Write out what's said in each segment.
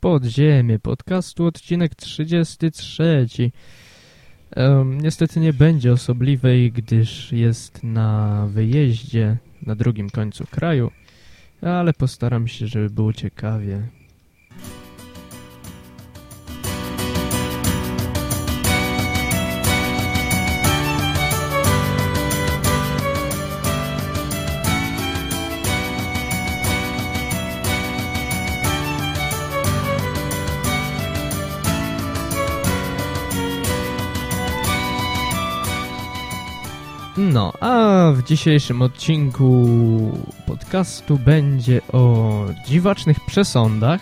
Podziemie podcastu, odcinek 33. Um, niestety nie będzie osobliwej, gdyż jest na wyjeździe na drugim końcu kraju, ale postaram się, żeby było ciekawie. No, a w dzisiejszym odcinku podcastu będzie o dziwacznych przesądach,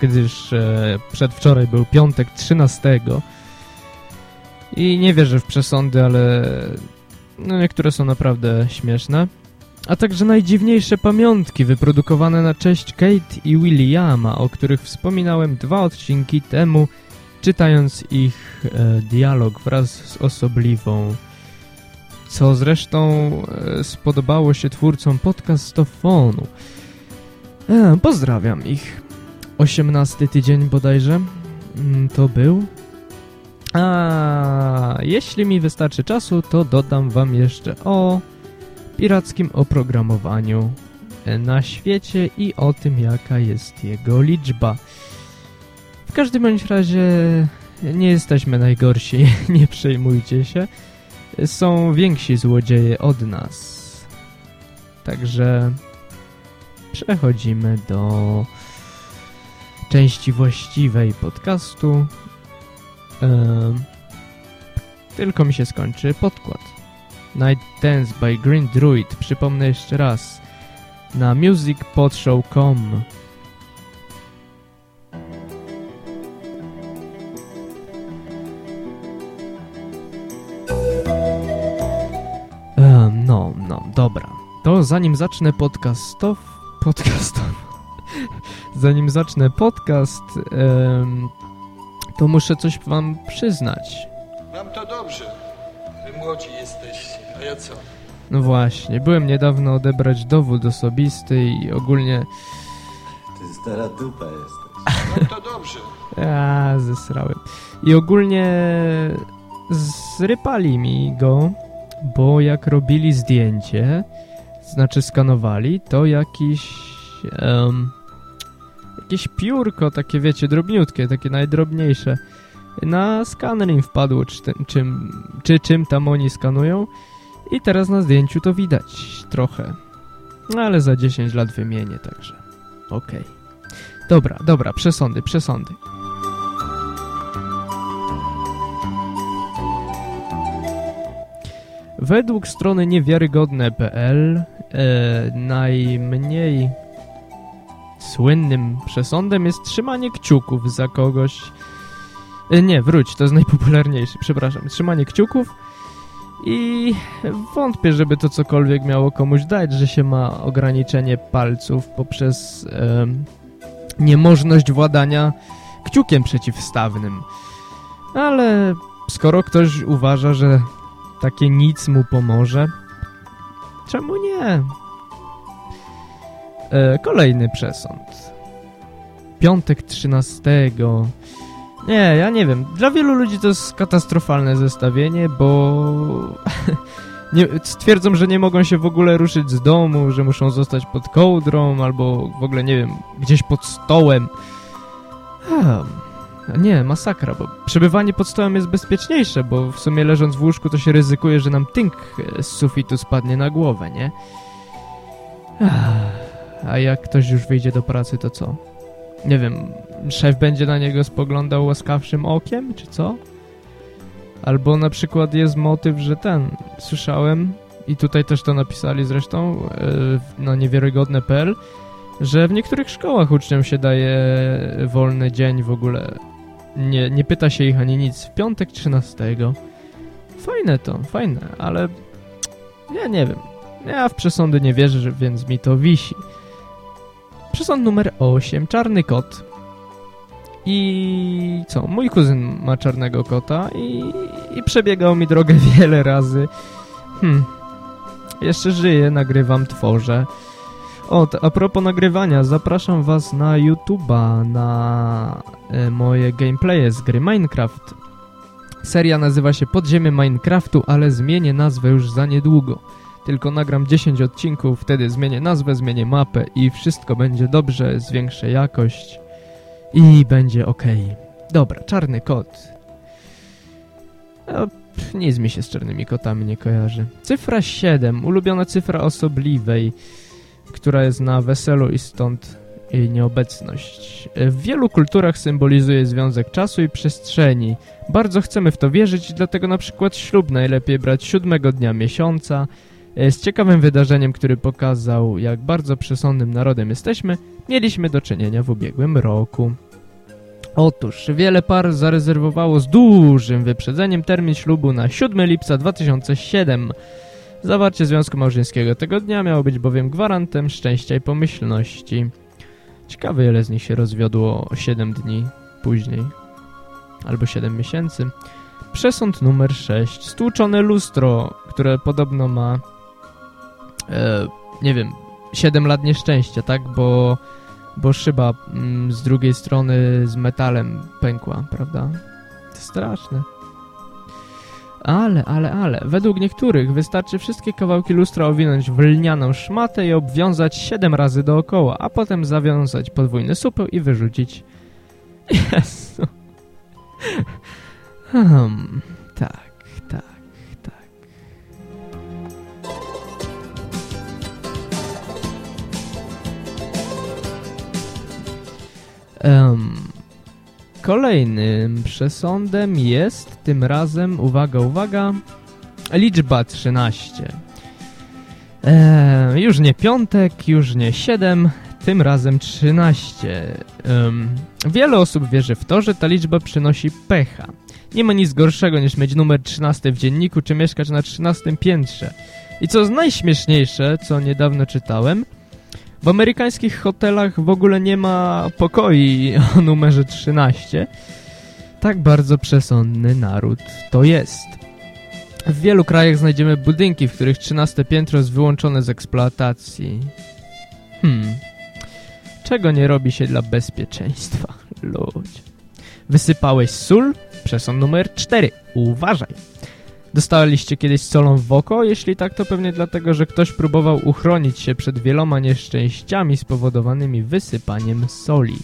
gdyż e, przedwczoraj był piątek 13 i nie wierzę w przesądy, ale no, niektóre są naprawdę śmieszne. A także najdziwniejsze pamiątki wyprodukowane na cześć Kate i Williama, o których wspominałem dwa odcinki temu, czytając ich e, dialog wraz z osobliwą co zresztą e, spodobało się twórcom podcastofonu. E, pozdrawiam ich. 18 tydzień bodajże mm, to był. A jeśli mi wystarczy czasu, to dodam wam jeszcze o pirackim oprogramowaniu na świecie i o tym, jaka jest jego liczba. W każdym bądź razie nie jesteśmy najgorsi, nie przejmujcie się są więksi złodzieje od nas. Także przechodzimy do części właściwej podcastu. tylko mi się skończy podkład. Night Dance by Green Druid. Przypomnę jeszcze raz. Na musicpodshow.com No, no, dobra. To zanim zacznę podcastow... Podcastow... zanim zacznę podcast, um, to muszę coś wam przyznać. Mam to dobrze. Wy młodzi jesteście, a ja co? No właśnie, byłem niedawno odebrać dowód osobisty i ogólnie... Ty stara dupa jesteś. Mam to dobrze. Ja zesrałem. I ogólnie zrypali mi go bo jak robili zdjęcie, znaczy skanowali, to jakiś um, jakieś piórko, takie wiecie, drobniutkie, takie najdrobniejsze, na skaner im wpadło, czy, czym, czy czym tam oni skanują i teraz na zdjęciu to widać trochę. No ale za 10 lat wymienię, także okej. Okay. Dobra, dobra, przesądy, przesądy. Według strony niewiarygodne.pl e, najmniej słynnym przesądem jest trzymanie kciuków za kogoś. E, nie, wróć, to jest najpopularniejszy, przepraszam. Trzymanie kciuków i wątpię, żeby to cokolwiek miało komuś dać, że się ma ograniczenie palców poprzez e, niemożność władania kciukiem przeciwstawnym. Ale skoro ktoś uważa, że takie nic mu pomoże. Czemu nie? E, kolejny przesąd. Piątek 13. Nie, ja nie wiem. Dla wielu ludzi to jest katastrofalne zestawienie, bo nie, stwierdzą, że nie mogą się w ogóle ruszyć z domu, że muszą zostać pod kołdrą albo w ogóle, nie wiem, gdzieś pod stołem. Hmm. Nie, masakra, bo przebywanie pod stołem jest bezpieczniejsze, bo w sumie leżąc w łóżku to się ryzykuje, że nam tynk z sufitu spadnie na głowę, nie? A jak ktoś już wyjdzie do pracy, to co? Nie wiem, szef będzie na niego spoglądał łaskawszym okiem, czy co? Albo na przykład jest motyw, że ten, słyszałem, i tutaj też to napisali zresztą yy, na niewiarygodne.pl, że w niektórych szkołach uczniom się daje wolny dzień w ogóle nie, nie pyta się ich ani nic. W piątek 13. Fajne to, fajne, ale ja nie wiem. Ja w przesądy nie wierzę, więc mi to wisi. Przesąd numer 8. Czarny kot. I co? Mój kuzyn ma czarnego kota i, i przebiegał mi drogę wiele razy. Hmm. Jeszcze żyję, nagrywam, tworzę. O, a propos nagrywania, zapraszam was na YouTube'a, na e, moje gameplaye z gry Minecraft. Seria nazywa się Podziemie Minecraftu, ale zmienię nazwę już za niedługo. Tylko nagram 10 odcinków, wtedy zmienię nazwę, zmienię mapę i wszystko będzie dobrze, zwiększę jakość i będzie ok. Dobra, czarny kot. O, pff, nic mi się z czarnymi kotami nie kojarzy. Cyfra 7, ulubiona cyfra osobliwej, która jest na weselu i stąd jej nieobecność. W wielu kulturach symbolizuje związek czasu i przestrzeni. Bardzo chcemy w to wierzyć, dlatego na przykład ślub najlepiej brać siódmego dnia miesiąca. Z ciekawym wydarzeniem, który pokazał, jak bardzo przesądnym narodem jesteśmy, mieliśmy do czynienia w ubiegłym roku. Otóż wiele par zarezerwowało z dużym wyprzedzeniem termin ślubu na 7 lipca 2007. Zawarcie związku małżeńskiego tego dnia miało być bowiem gwarantem szczęścia i pomyślności. Ciekawe ile z nich się rozwiodło 7 dni później. Albo 7 miesięcy. Przesąd numer 6. Stłuczone lustro, które podobno ma e, nie wiem, 7 lat nieszczęścia, tak? Bo bo szyba mm, z drugiej strony z metalem pękła, prawda? To straszne. Ale, ale, ale, według niektórych wystarczy wszystkie kawałki lustra owinąć w lnianą szmatę i obwiązać 7 razy dookoła, a potem zawiązać podwójny supeł i wyrzucić. Jezu. Hmm, tak, tak, tak. Um, kolejnym przesądem jest tym razem, uwaga, uwaga, liczba 13. E, już nie piątek, już nie 7, tym razem 13. Um, wiele osób wierzy w to, że ta liczba przynosi pecha. Nie ma nic gorszego niż mieć numer 13 w dzienniku, czy mieszkać na 13 piętrze. I co najśmieszniejsze, co niedawno czytałem, w amerykańskich hotelach w ogóle nie ma pokoi o numerze 13. Tak bardzo przesądny naród to jest. W wielu krajach znajdziemy budynki, w których 13 piętro jest wyłączone z eksploatacji. Hmm. Czego nie robi się dla bezpieczeństwa? Ludzie. Wysypałeś sól? Przesąd numer 4. Uważaj. Dostaliście kiedyś solą w oko? Jeśli tak, to pewnie dlatego, że ktoś próbował uchronić się przed wieloma nieszczęściami spowodowanymi wysypaniem soli.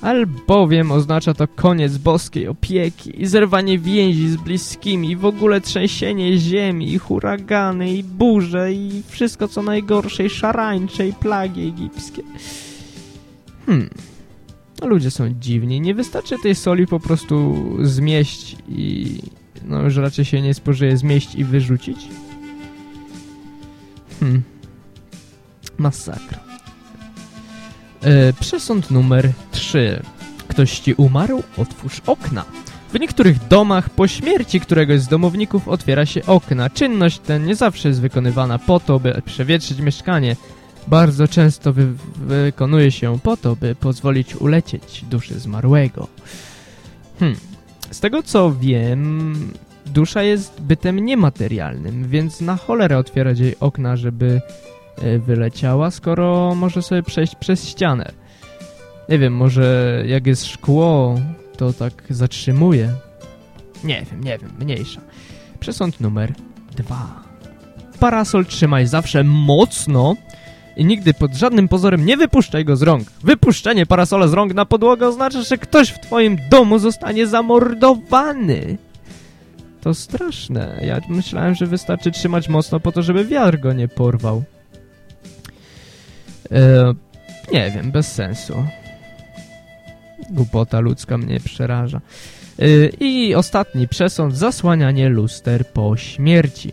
Albowiem oznacza to koniec boskiej opieki i zerwanie więzi z bliskimi, w ogóle trzęsienie ziemi, i huragany, i burze, i wszystko co najgorsze, i szarańcze, i plagi egipskie. Hmm... Ludzie są dziwni. Nie wystarczy tej soli po prostu zmieść i no już raczej się nie spożyje zmieść i wyrzucić. Hmm. Masakra. E, przesąd numer 3. Ktoś ci umarł? Otwórz okna. W niektórych domach po śmierci któregoś z domowników otwiera się okna. Czynność ta nie zawsze jest wykonywana po to, by przewietrzyć mieszkanie. Bardzo często wy wykonuje się po to, by pozwolić ulecieć duszy zmarłego. Hmm. Z tego co wiem, dusza jest bytem niematerialnym, więc na cholerę otwierać jej okna, żeby e, wyleciała, skoro może sobie przejść przez ścianę. Nie wiem, może jak jest szkło, to tak zatrzymuje. Nie wiem, nie wiem, mniejsza. Przesąd numer dwa. Parasol trzymaj zawsze mocno i nigdy pod żadnym pozorem nie wypuszczaj go z rąk. Wypuszczenie parasola z rąk na podłogę oznacza, że ktoś w twoim domu zostanie zamordowany. To straszne. Ja myślałem, że wystarczy trzymać mocno po to, żeby wiatr go nie porwał. E, nie wiem, bez sensu. Głupota ludzka mnie przeraża. E, I ostatni przesąd, zasłanianie luster po śmierci.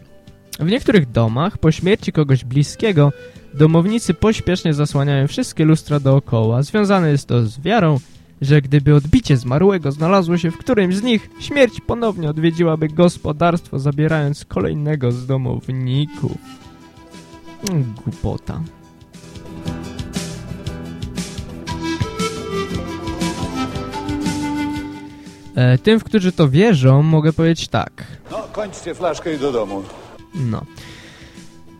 W niektórych domach po śmierci kogoś bliskiego domownicy pośpiesznie zasłaniają wszystkie lustra dookoła. Związane jest to z wiarą, że gdyby odbicie zmarłego znalazło się w którymś z nich, śmierć ponownie odwiedziłaby gospodarstwo, zabierając kolejnego z domowników. Mm, głupota. E, tym, w którzy to wierzą, mogę powiedzieć tak. No, kończcie flaszkę i do domu. No.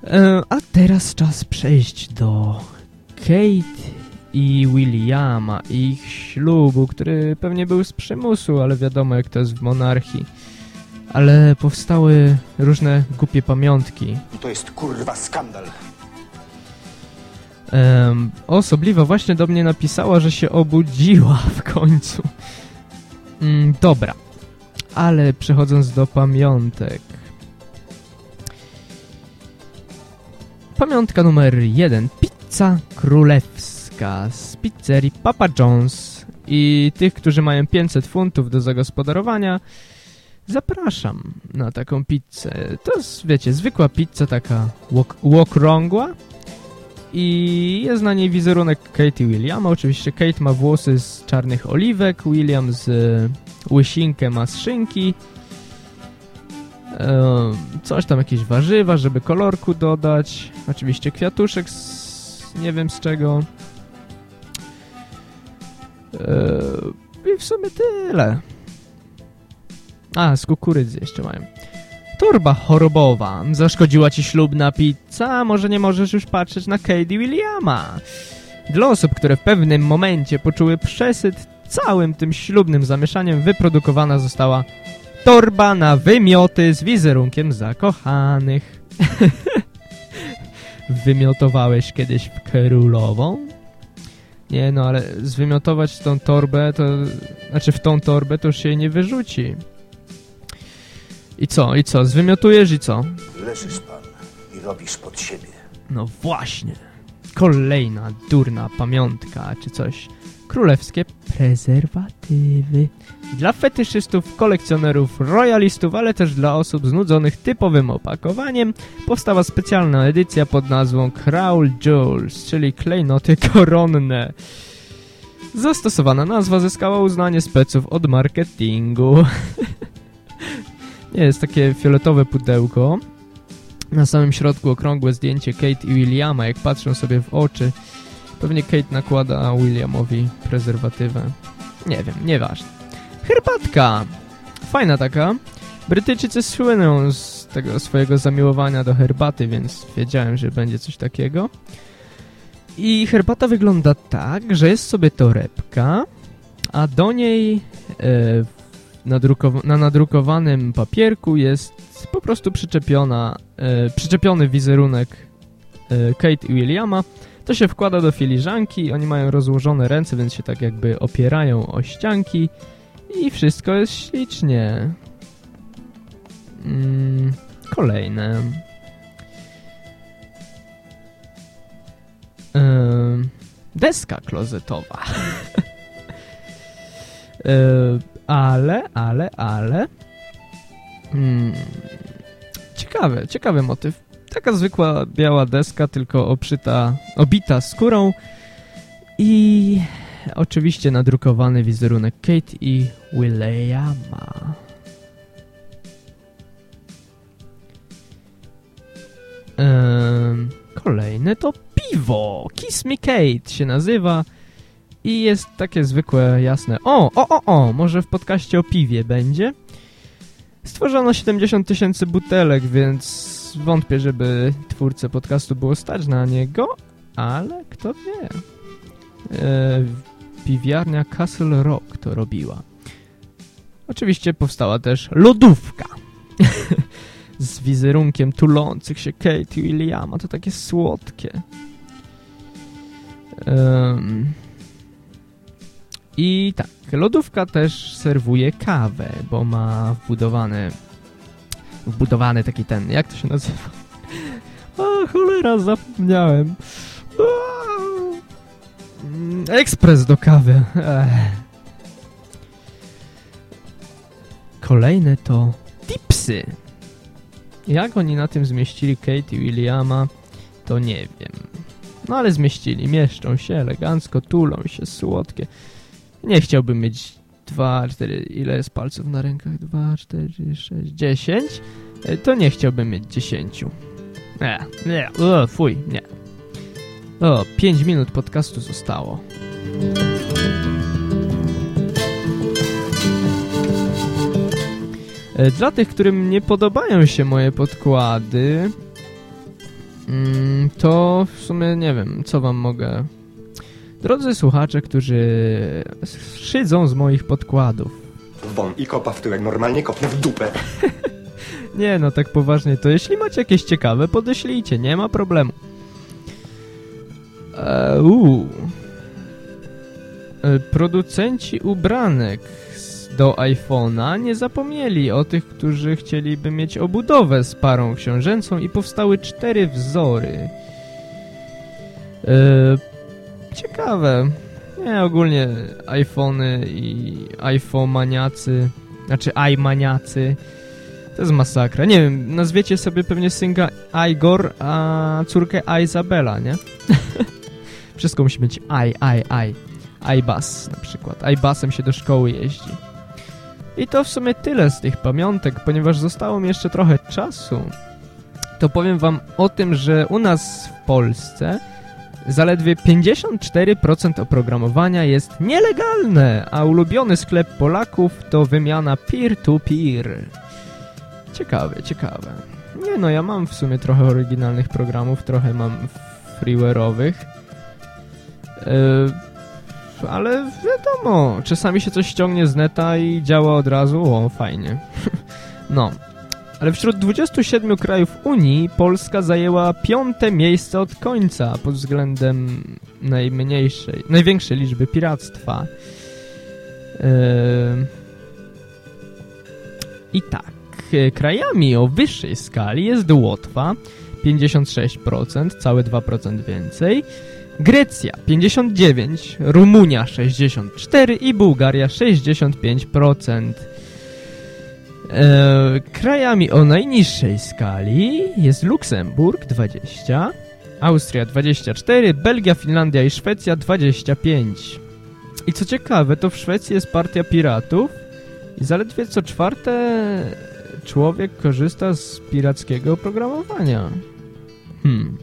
E, a teraz czas przejść do Kate i Williama, ich ślubu, który pewnie był z przymusu, ale wiadomo jak to jest w monarchii. Ale powstały różne głupie pamiątki. To jest kurwa skandal. Um, osobliwa właśnie do mnie napisała, że się obudziła w końcu. Mm, dobra, ale przechodząc do pamiątek. Pamiątka numer jeden. Pizza królewska z pizzerii Papa John's. I tych, którzy mają 500 funtów do zagospodarowania, zapraszam na taką pizzę. To jest, wiecie, zwykła pizza taka łokrągła, i jest na niej wizerunek Kate i Williama. Oczywiście Kate ma włosy z czarnych oliwek, William z e, łysinkę ma z szynki. E, coś tam, jakieś warzywa, żeby kolorku dodać. Oczywiście kwiatuszek z nie wiem z czego. E, I w sumie tyle. A, z kukurydzy jeszcze mają. Torba chorobowa. Zaszkodziła ci ślubna pizza? Może nie możesz już patrzeć na Katie Williama? Dla osób, które w pewnym momencie poczuły przesyt całym tym ślubnym zamieszaniem wyprodukowana została torba na wymioty z wizerunkiem zakochanych. Wymiotowałeś kiedyś w królową? Nie no, ale zwymiotować tą torbę, to... Znaczy w tą torbę to już się nie wyrzuci. I co, i co? Zwymiotujesz i co? Leżysz pan i robisz pod siebie. No właśnie. Kolejna durna pamiątka czy coś. Królewskie prezerwatywy. Dla fetyszystów, kolekcjonerów, royalistów, ale też dla osób znudzonych typowym opakowaniem powstała specjalna edycja pod nazwą Crown Jewels, czyli klejnoty koronne. Zastosowana nazwa zyskała uznanie speców od marketingu. Nie, jest takie fioletowe pudełko. Na samym środku okrągłe zdjęcie Kate i Williama, jak patrzą sobie w oczy. Pewnie Kate nakłada Williamowi prezerwatywę. Nie wiem, nieważne. Herbatka! Fajna taka. Brytyjczycy słyną z tego swojego zamiłowania do herbaty, więc wiedziałem, że będzie coś takiego. I herbata wygląda tak, że jest sobie torebka, a do niej e, na nadrukowanym papierku jest po prostu przyczepiona, e, przyczepiony wizerunek e, Kate i Williama. To się wkłada do filiżanki, oni mają rozłożone ręce, więc się tak jakby opierają o ścianki i wszystko jest ślicznie. Mm, kolejne. Deska klozetowa. ale, ale, ale... Hmm, ciekawe, ciekawy motyw. Taka zwykła biała deska, tylko oprzyta, obita skórą i oczywiście nadrukowany wizerunek Kate i Williama. Ehm, kolejne to piwo. Kiss Me Kate się nazywa. I jest takie zwykłe, jasne. O, o, o, o, może w podcaście o piwie będzie? Stworzono 70 tysięcy butelek, więc wątpię, żeby twórcę podcastu było stać na niego, ale kto wie. E, piwiarnia Castle Rock to robiła. Oczywiście powstała też lodówka. Z wizerunkiem tulących się Kate i Williama. To takie słodkie. Um, i tak, lodówka też serwuje kawę, bo ma wbudowane wbudowany taki ten, jak to się nazywa? A, cholera, zapomniałem. Mm, ekspres do kawy. Ech. Kolejne to tipsy. Jak oni na tym zmieścili Kate i Williama, to nie wiem. No ale zmieścili, mieszczą się elegancko, tulą się, słodkie. Nie chciałbym mieć 2, 4, ile jest palców na rękach? 2, 4, 6, 10. To nie chciałbym mieć 10. Nie, nie, o, fuj, nie. O, 5 minut podcastu zostało. E, dla tych, którym nie podobają się moje podkłady, Mm, to w sumie nie wiem, co wam mogę... Drodzy słuchacze, którzy szydzą z moich podkładów. Won i kopa w tyłek, normalnie kopnę w dupę. Nie, no tak poważnie, to jeśli macie jakieś ciekawe, podeślijcie, nie ma problemu. Eee, uu. E, Producenci ubranek do iPhone'a nie zapomnieli o tych, którzy chcieliby mieć obudowę z parą książęcą i powstały cztery wzory. Eee, ciekawe. Nie, ogólnie iPhony i iPhone maniacy, znaczy iManiacy to jest masakra. Nie wiem, nazwiecie sobie pewnie synka Igor, a córkę Izabela, nie? Wszystko musi być I, I, I. iBus na przykład. iBusem się do szkoły jeździ. I to w sumie tyle z tych pamiątek, ponieważ zostało mi jeszcze trochę czasu. To powiem wam o tym, że u nas w Polsce zaledwie 54% oprogramowania jest nielegalne, a ulubiony sklep Polaków to wymiana peer-to-peer. Ciekawe, ciekawe. Nie no, ja mam w sumie trochę oryginalnych programów, trochę mam freeware'owych. Yy, ale wiadomo, czasami się coś ściągnie z neta i działa od razu, o fajnie. no. Ale wśród 27 krajów Unii Polska zajęła piąte miejsce od końca pod względem najmniejszej, największej liczby piractwa. Yy... I tak, e, krajami o wyższej skali jest Łotwa 56%, całe 2% więcej, Grecja 59%, Rumunia 64% i Bułgaria 65%. E, krajami o najniższej skali jest Luksemburg 20, Austria 24, Belgia, Finlandia i Szwecja 25. I co ciekawe, to w Szwecji jest partia piratów i zaledwie co czwarte człowiek korzysta z pirackiego oprogramowania. Hmm.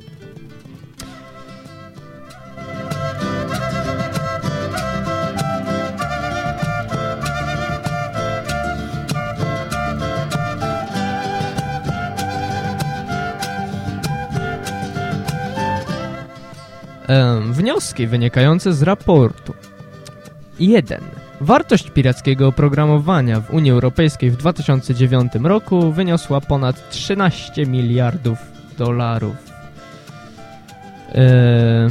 Wnioski wynikające z raportu. 1. Wartość pirackiego oprogramowania w Unii Europejskiej w 2009 roku wyniosła ponad 13 miliardów dolarów. Eee,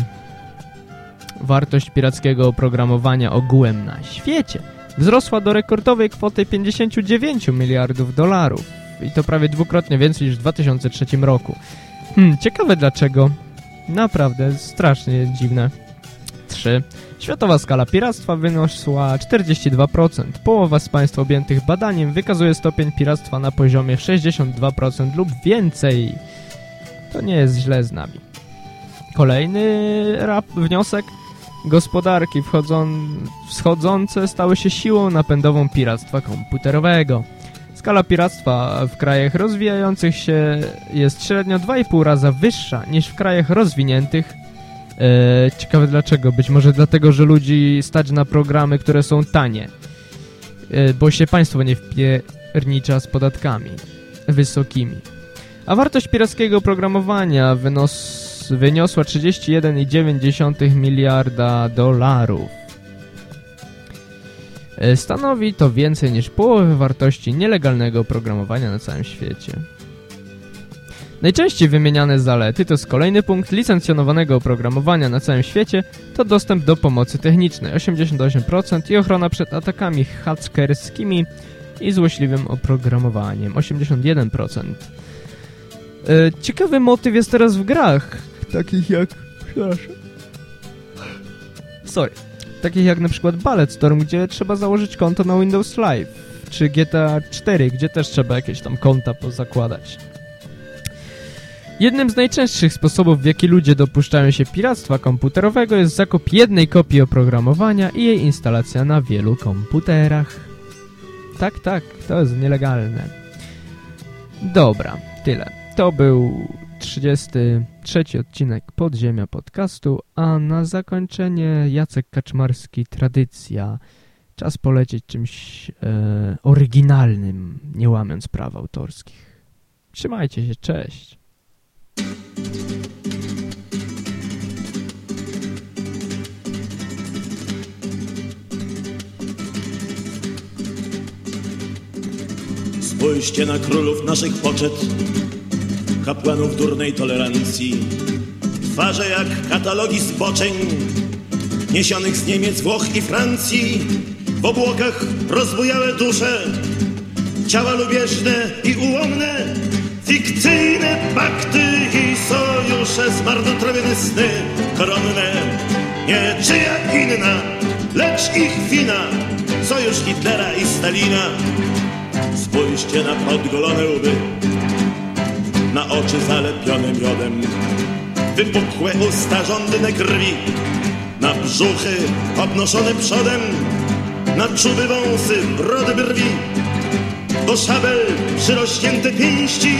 wartość pirackiego oprogramowania ogółem na świecie wzrosła do rekordowej kwoty 59 miliardów dolarów. I to prawie dwukrotnie więcej niż w 2003 roku. Hmm, ciekawe dlaczego. Naprawdę, strasznie dziwne. 3. Światowa skala piractwa wyniosła 42%. Połowa z państw objętych badaniem wykazuje stopień piractwa na poziomie 62% lub więcej. To nie jest źle z nami. Kolejny rap, wniosek. Gospodarki wschodzące stały się siłą napędową piractwa komputerowego. Skala piractwa w krajach rozwijających się jest średnio 2,5 raza wyższa niż w krajach rozwiniętych. E, ciekawe dlaczego. Być może dlatego, że ludzi stać na programy, które są tanie. E, bo się państwo nie wpiernicza z podatkami wysokimi. A wartość pirackiego oprogramowania wynos, wyniosła 31,9 miliarda dolarów. E, Stanowi to więcej niż połowę wartości nielegalnego oprogramowania na całym świecie. Najczęściej wymieniane zalety to jest kolejny punkt licencjonowanego oprogramowania na całym świecie to dostęp do pomocy technicznej 88% i ochrona przed atakami hakerskimi i złośliwym oprogramowaniem 81%. E, ciekawy motyw jest teraz w grach, takich jak... Sorry. Takich jak na przykład Balletstorm, gdzie trzeba założyć konto na Windows Live, czy GTA 4, gdzie też trzeba jakieś tam konta pozakładać. Jednym z najczęstszych sposobów, w jaki ludzie dopuszczają się piractwa komputerowego jest zakup jednej kopii oprogramowania i jej instalacja na wielu komputerach. Tak, tak, to jest nielegalne. Dobra, tyle. To był trzeci odcinek Podziemia Podcastu, a na zakończenie Jacek Kaczmarski, Tradycja. Czas polecieć czymś e, oryginalnym, nie łamiąc praw autorskich. Trzymajcie się, cześć! Spójrzcie na królów naszych poczet kapłanów durnej tolerancji. Twarze jak katalogi zboczeń, niesionych z Niemiec, Włoch i Francji. W obłokach rozbujałe dusze, ciała lubieżne i ułomne, fikcyjne pakty i sojusze, zmarnotrawione sny koronne. Nie czyja inna, lecz ich wina, sojusz Hitlera i Stalina. Spójrzcie na podgolone łby, na oczy zalepione miodem, wypukłe usta żądne krwi, na brzuchy obnoszone przodem, na czuby wąsy, brody brwi, do szabel przyrośnięte pięści,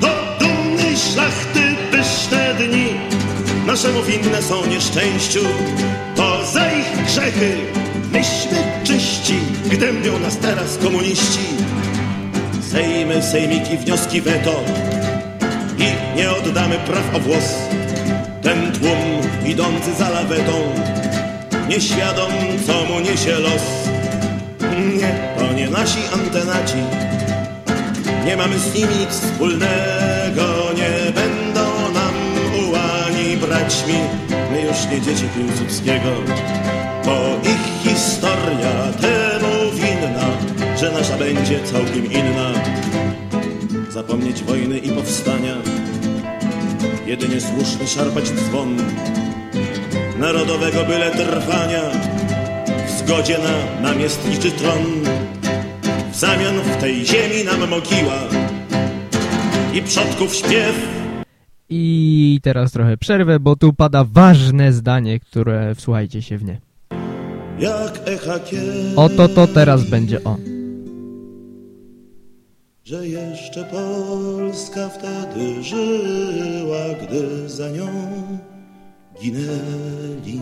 do dumnej szlachty pyszne dni. Naszemu winne są nieszczęściu, to za ich grzechy myśmy czyści, gnębią nas teraz komuniści. Sejmy, sejmiki, wnioski weto i nie oddamy praw o włos. Ten tłum idący za lawetą, nieświadom co mu niesie los. Nie, to nie nasi antenaci, nie mamy z nimi nic wspólnego, nie będą nam ułani braćmi. My już nie dzieci Piłsudskiego, bo ich historia temu winna, że nasza będzie całkiem inna. Zapomnieć wojny i powstania, jedynie słuszny szarpać dzwon narodowego byle trwania, w zgodzie na namiestniczy tron. W zamian w tej ziemi nam mogiła i przodków śpiew. I teraz trochę przerwę, bo tu pada ważne zdanie, które wsłuchajcie się w nie. Oto to teraz będzie on. Że jeszcze Polska wtedy żyła, gdy za nią ginęli